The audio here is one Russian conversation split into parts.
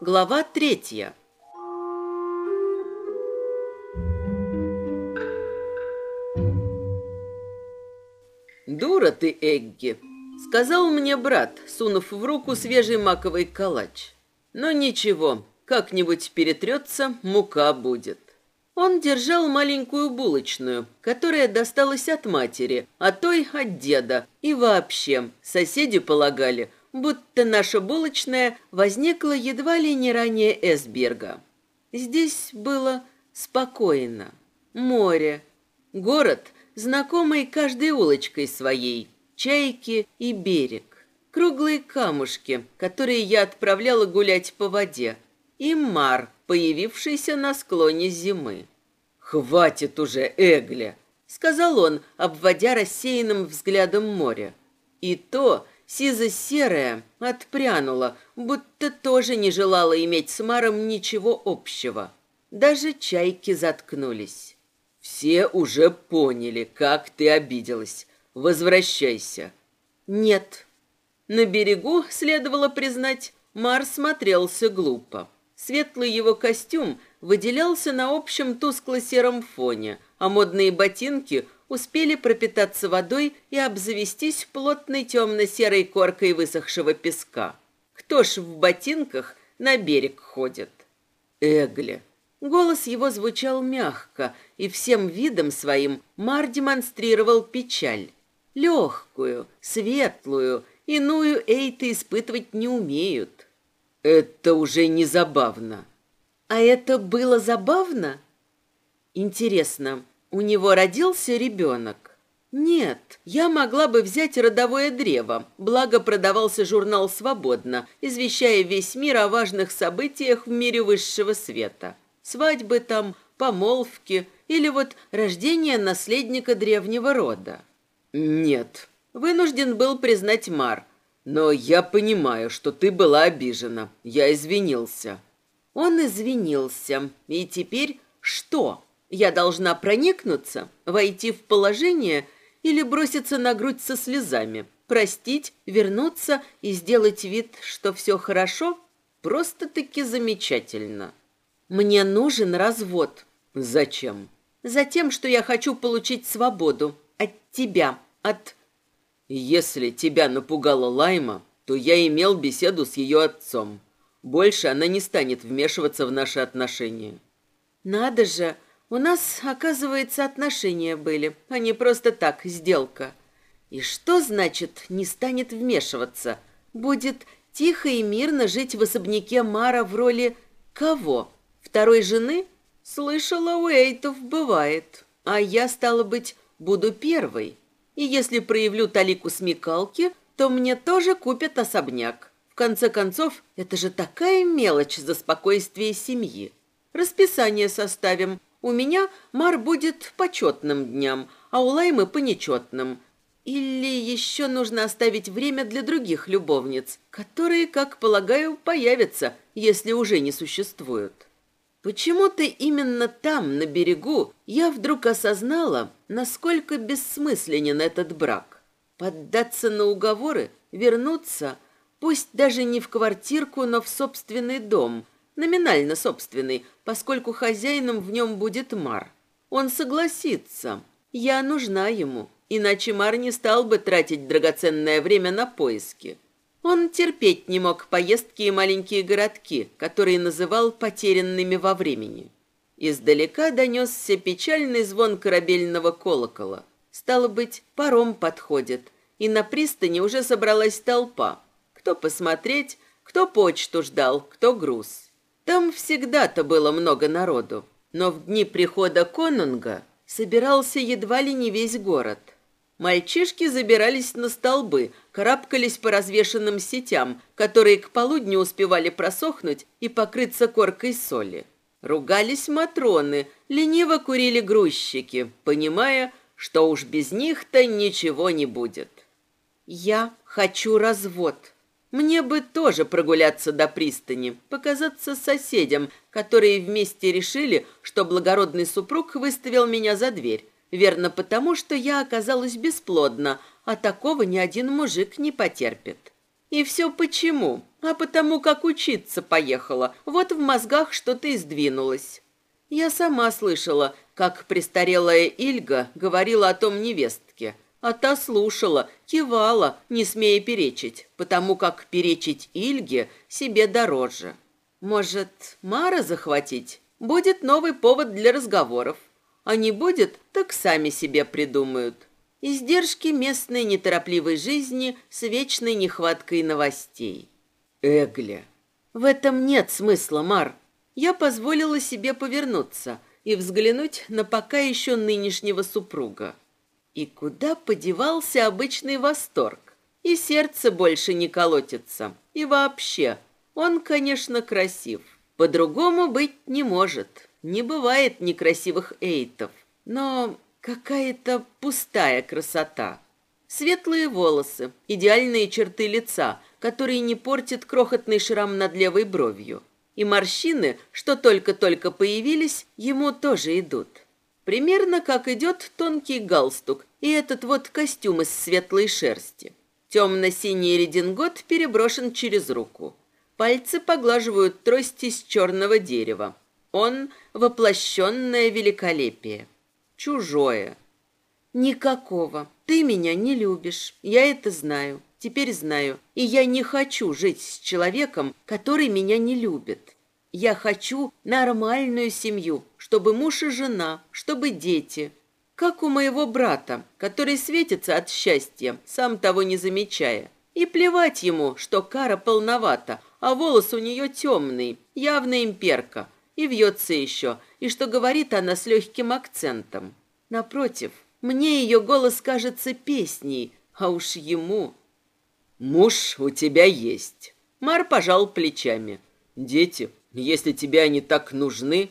Глава третья. «Дура ты, Эгги!» — сказал мне брат, сунув в руку свежий маковый калач. «Но ничего, как-нибудь перетрется, мука будет». Он держал маленькую булочную, которая досталась от матери, а той от деда. И вообще, соседи полагали — будто наша булочная возникла едва ли не ранее Эсберга. Здесь было спокойно. Море, город, знакомый каждой улочкой своей, чайки и берег. Круглые камушки, которые я отправляла гулять по воде, и мар, появившийся на склоне зимы. «Хватит уже, Эгля!» — сказал он, обводя рассеянным взглядом море. И то, сизо-серая, отпрянула, будто тоже не желала иметь с Маром ничего общего. Даже чайки заткнулись. «Все уже поняли, как ты обиделась. Возвращайся». «Нет». На берегу, следовало признать, Мар смотрелся глупо. Светлый его костюм выделялся на общем тускло-сером фоне, а модные ботинки успели пропитаться водой и обзавестись плотной темно-серой коркой высохшего песка. Кто ж в ботинках на берег ходит? Эгли. Голос его звучал мягко, и всем видом своим Мар демонстрировал печаль. Легкую, светлую, иную эйты испытывать не умеют. Это уже не забавно. А это было забавно? Интересно, у него родился ребенок. Нет, я могла бы взять родовое древо, благо продавался журнал «Свободно», извещая весь мир о важных событиях в мире высшего света. Свадьбы там, помолвки или вот рождение наследника древнего рода. Нет, вынужден был признать Мар. Но я понимаю, что ты была обижена. Я извинился. Он извинился. И теперь что? Я должна проникнуться, войти в положение или броситься на грудь со слезами, простить, вернуться и сделать вид, что все хорошо? Просто-таки замечательно. Мне нужен развод. Зачем? Затем, что я хочу получить свободу от тебя, от... Если тебя напугала Лайма, то я имел беседу с ее отцом. Больше она не станет вмешиваться в наши отношения. Надо же, у нас, оказывается, отношения были, а не просто так, сделка. И что значит «не станет вмешиваться»? Будет тихо и мирно жить в особняке Мара в роли кого? Второй жены? Слышала, у Эйтов бывает. А я, стало быть, буду первой. И если проявлю талику смекалки, то мне тоже купят особняк. В конце концов, это же такая мелочь за спокойствие семьи. Расписание составим, у меня Мар будет по четным дням, а у Лаймы по нечетным. Или еще нужно оставить время для других любовниц, которые, как полагаю, появятся, если уже не существуют. Почему-то именно там, на берегу, я вдруг осознала, насколько бессмысленен этот брак. Поддаться на уговоры, вернуться, пусть даже не в квартирку, но в собственный дом, номинально собственный, поскольку хозяином в нем будет Мар. Он согласится. Я нужна ему, иначе Мар не стал бы тратить драгоценное время на поиски. Он терпеть не мог поездки и маленькие городки, которые называл потерянными во времени. Издалека донесся печальный звон корабельного колокола. Стало быть, паром подходит, и на пристани уже собралась толпа. Кто посмотреть, кто почту ждал, кто груз. Там всегда-то было много народу, но в дни прихода конунга собирался едва ли не весь город. Мальчишки забирались на столбы, карабкались по развешанным сетям, которые к полудню успевали просохнуть и покрыться коркой соли. Ругались матроны, лениво курили грузчики, понимая, что уж без них-то ничего не будет. «Я хочу развод», Мне бы тоже прогуляться до пристани, показаться соседям, которые вместе решили, что благородный супруг выставил меня за дверь. Верно потому, что я оказалась бесплодна, а такого ни один мужик не потерпит. И все почему? А потому как учиться поехала. Вот в мозгах что-то и сдвинулось. Я сама слышала, как престарелая Ильга говорила о том невестке, а та слушала, кивала, не смея перечить, потому как перечить Ильге себе дороже. Может, Мара захватить? Будет новый повод для разговоров. А не будет, так сами себе придумают. Издержки местной неторопливой жизни с вечной нехваткой новостей. Эгля. В этом нет смысла, Мар. Я позволила себе повернуться и взглянуть на пока еще нынешнего супруга. И куда подевался обычный восторг? И сердце больше не колотится. И вообще, он, конечно, красив. По-другому быть не может. Не бывает некрасивых эйтов. Но какая-то пустая красота. Светлые волосы, идеальные черты лица, которые не портит крохотный шрам над левой бровью. И морщины, что только-только появились, ему тоже идут. Примерно как идет тонкий галстук и этот вот костюм из светлой шерсти. Темно-синий редингот переброшен через руку. Пальцы поглаживают трость из черного дерева. Он — воплощенное великолепие. Чужое. Никакого. Ты меня не любишь. Я это знаю. Теперь знаю. И я не хочу жить с человеком, который меня не любит. Я хочу нормальную семью, чтобы муж и жена, чтобы дети. Как у моего брата, который светится от счастья, сам того не замечая. И плевать ему, что кара полновата, а волос у нее темный, явно имперка, и вьется еще, и что говорит она с легким акцентом. Напротив, мне ее голос кажется песней, а уж ему... «Муж у тебя есть». Мар пожал плечами. «Дети если тебе они так нужны...»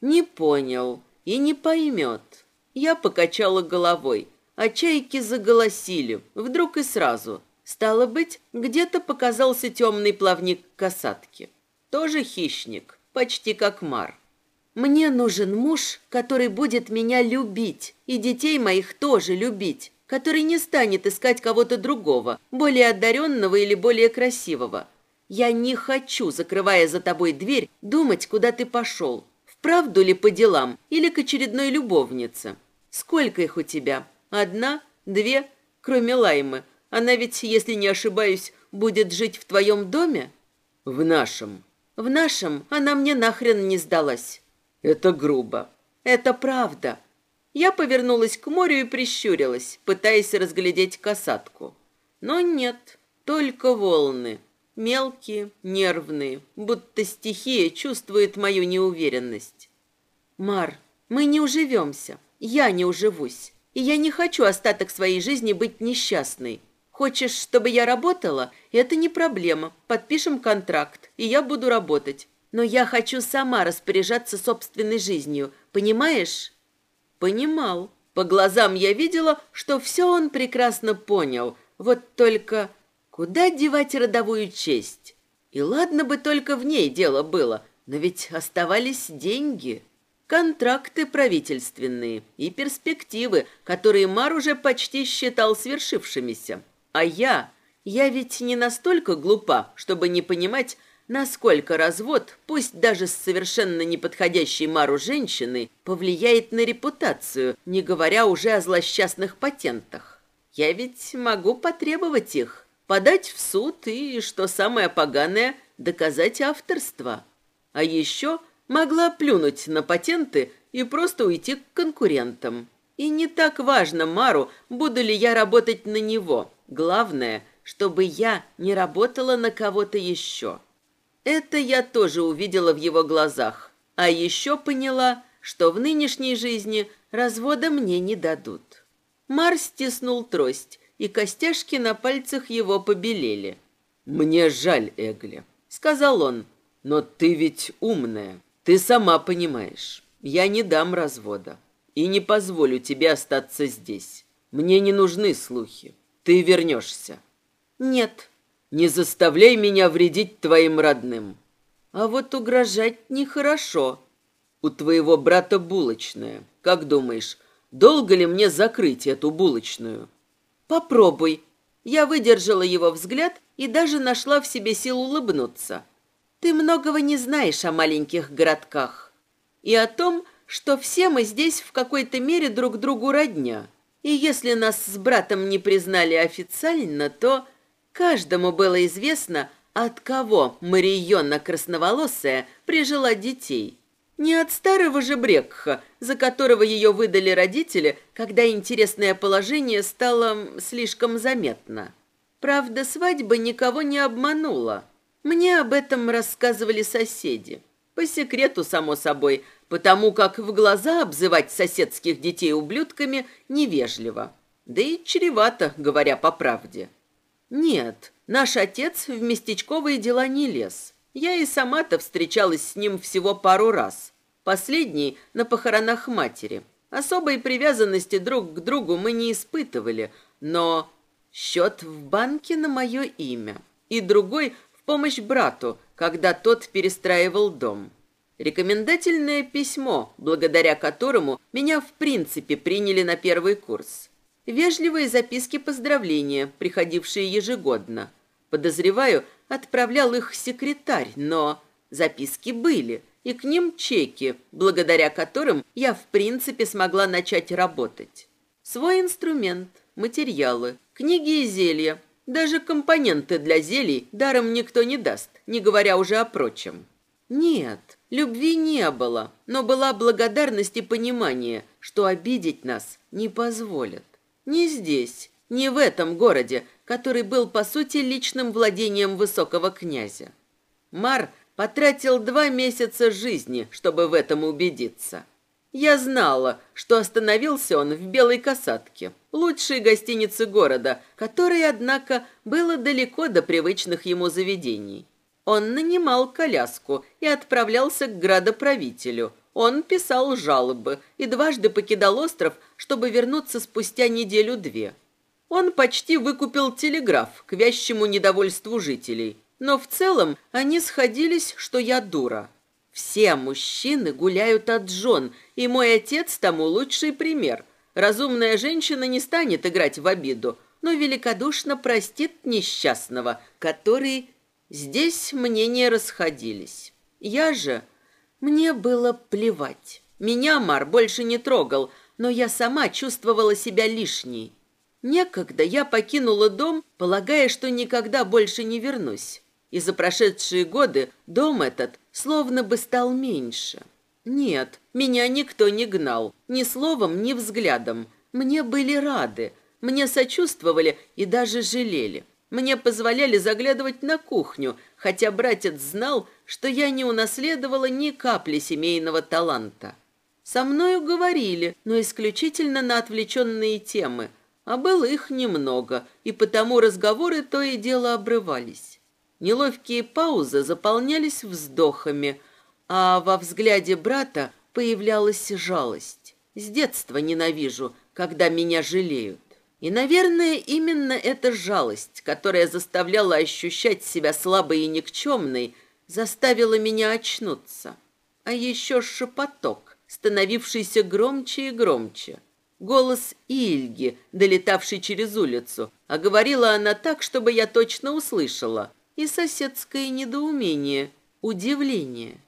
«Не понял и не поймет». Я покачала головой, а чайки заголосили, вдруг и сразу. Стало быть, где-то показался темный плавник касатки. Тоже хищник, почти как Мар. Мне нужен муж, который будет меня любить, и детей моих тоже любить, который не станет искать кого-то другого, более одаренного или более красивого, я не хочу, закрывая за тобой дверь, думать, куда ты пошел. Вправду ли по делам или к очередной любовнице? Сколько их у тебя? Одна? Две? Кроме Лаймы. Она ведь, если не ошибаюсь, будет жить в твоем доме? В нашем. В нашем она мне нахрен не сдалась. Это грубо. Это правда. Я повернулась к морю и прищурилась, пытаясь разглядеть касатку. Но нет, только волны. Мелкие, нервные, будто стихия чувствует мою неуверенность. Мар, мы не уживемся. Я не уживусь. И я не хочу остаток своей жизни быть несчастной. Хочешь, чтобы я работала? Это не проблема. Подпишем контракт, и я буду работать. Но я хочу сама распоряжаться собственной жизнью. Понимаешь? Понимал. По глазам я видела, что все он прекрасно понял. Вот только Куда девать родовую честь? И ладно бы только в ней дело было, но ведь оставались деньги, контракты правительственные и перспективы, которые Мар уже почти считал свершившимися. А я, я ведь не настолько глупа, чтобы не понимать, насколько развод, пусть даже с совершенно неподходящей Мару женщины, повлияет на репутацию, не говоря уже о злосчастных патентах. Я ведь могу потребовать их подать в суд и, что самое поганое, доказать авторство. А еще могла плюнуть на патенты и просто уйти к конкурентам. И не так важно Мару, буду ли я работать на него. Главное, чтобы я не работала на кого-то еще. Это я тоже увидела в его глазах. А еще поняла, что в нынешней жизни развода мне не дадут. Мар стиснул трость и костяшки на пальцах его побелели. «Мне жаль, Эгли», — сказал он, — «но ты ведь умная. Ты сама понимаешь, я не дам развода и не позволю тебе остаться здесь. Мне не нужны слухи. Ты вернешься». «Нет». Не заставляй меня вредить твоим родным. А вот угрожать нехорошо. У твоего брата булочная. Как думаешь, долго ли мне закрыть эту булочную? Попробуй. Я выдержала его взгляд и даже нашла в себе сил улыбнуться. Ты многого не знаешь о маленьких городках и о том, что все мы здесь в какой-то мере друг другу родня. И если нас с братом не признали официально, то каждому было известно, от кого Мариона Красноволосая прижила детей. Не от старого же Брекха, за которого ее выдали родители, когда интересное положение стало слишком заметно. Правда, свадьба никого не обманула. Мне об этом рассказывали соседи. По секрету, само собой, потому как в глаза обзывать соседских детей ублюдками невежливо. Да и чревато, говоря по правде. Нет, наш отец в местечковые дела не лез. Я и сама-то встречалась с ним всего пару раз. Последний на похоронах матери. Особой привязанности друг к другу мы не испытывали, но счет в банке на мое имя. И другой в помощь брату, когда тот перестраивал дом. Рекомендательное письмо, благодаря которому меня в принципе приняли на первый курс. Вежливые записки поздравления, приходившие ежегодно. Подозреваю, отправлял их секретарь, но записки были, и к ним чеки, благодаря которым я в принципе смогла начать работать. Свой инструмент, материалы, книги и зелья, даже компоненты для зелий даром никто не даст, не говоря уже о прочем. Нет, любви не было, но была благодарность и понимание, что обидеть нас не позволят. Не здесь, не в этом городе, который был, по сути, личным владением высокого князя. Мар потратил два месяца жизни, чтобы в этом убедиться. Я знала, что остановился он в Белой Касатке, лучшей гостинице города, которой, однако, было далеко до привычных ему заведений. Он нанимал коляску и отправлялся к градоправителю – он писал жалобы и дважды покидал остров, чтобы вернуться спустя неделю-две. Он почти выкупил телеграф к вящему недовольству жителей, но в целом они сходились, что я дура. Все мужчины гуляют от жен, и мой отец тому лучший пример. Разумная женщина не станет играть в обиду, но великодушно простит несчастного, который... Здесь мнения расходились. Я же мне было плевать. Меня Мар больше не трогал, но я сама чувствовала себя лишней. Некогда я покинула дом, полагая, что никогда больше не вернусь. И за прошедшие годы дом этот словно бы стал меньше. Нет, меня никто не гнал, ни словом, ни взглядом. Мне были рады, мне сочувствовали и даже жалели. Мне позволяли заглядывать на кухню, хотя братец знал, что я не унаследовала ни капли семейного таланта. Со мною говорили, но исключительно на отвлеченные темы, а было их немного, и потому разговоры то и дело обрывались. Неловкие паузы заполнялись вздохами, а во взгляде брата появлялась жалость. С детства ненавижу, когда меня жалеют. И, наверное, именно эта жалость, которая заставляла ощущать себя слабой и никчемной, заставила меня очнуться. А еще шепоток, становившийся громче и громче. Голос Ильги, долетавший через улицу, а говорила она так, чтобы я точно услышала. И соседское недоумение, удивление.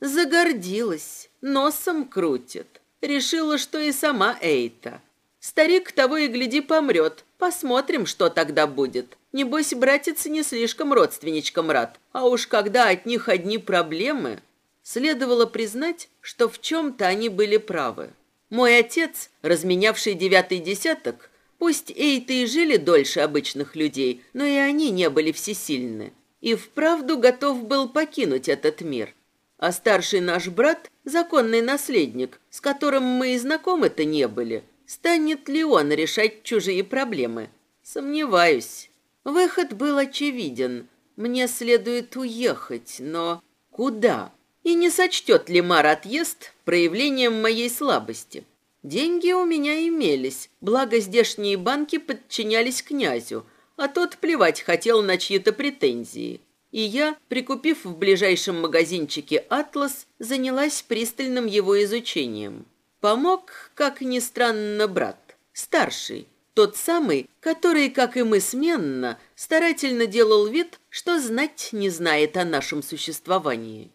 Загордилась, носом крутит. Решила, что и сама Эйта. Старик того и гляди помрет. Посмотрим, что тогда будет. Небось, братец не слишком родственничкам рад. А уж когда от них одни проблемы... Следовало признать, что в чем-то они были правы. Мой отец, разменявший девятый десяток, пусть эйты и жили дольше обычных людей, но и они не были всесильны. И вправду готов был покинуть этот мир. А старший наш брат, законный наследник, с которым мы и знакомы-то не были, Станет ли он решать чужие проблемы? Сомневаюсь. Выход был очевиден. Мне следует уехать, но куда? И не сочтет ли Мар отъезд проявлением моей слабости? Деньги у меня имелись, благо здешние банки подчинялись князю, а тот плевать хотел на чьи-то претензии. И я, прикупив в ближайшем магазинчике «Атлас», занялась пристальным его изучением. Помог, как ни странно, брат, старший, тот самый, который, как и мы сменно, старательно делал вид, что знать не знает о нашем существовании.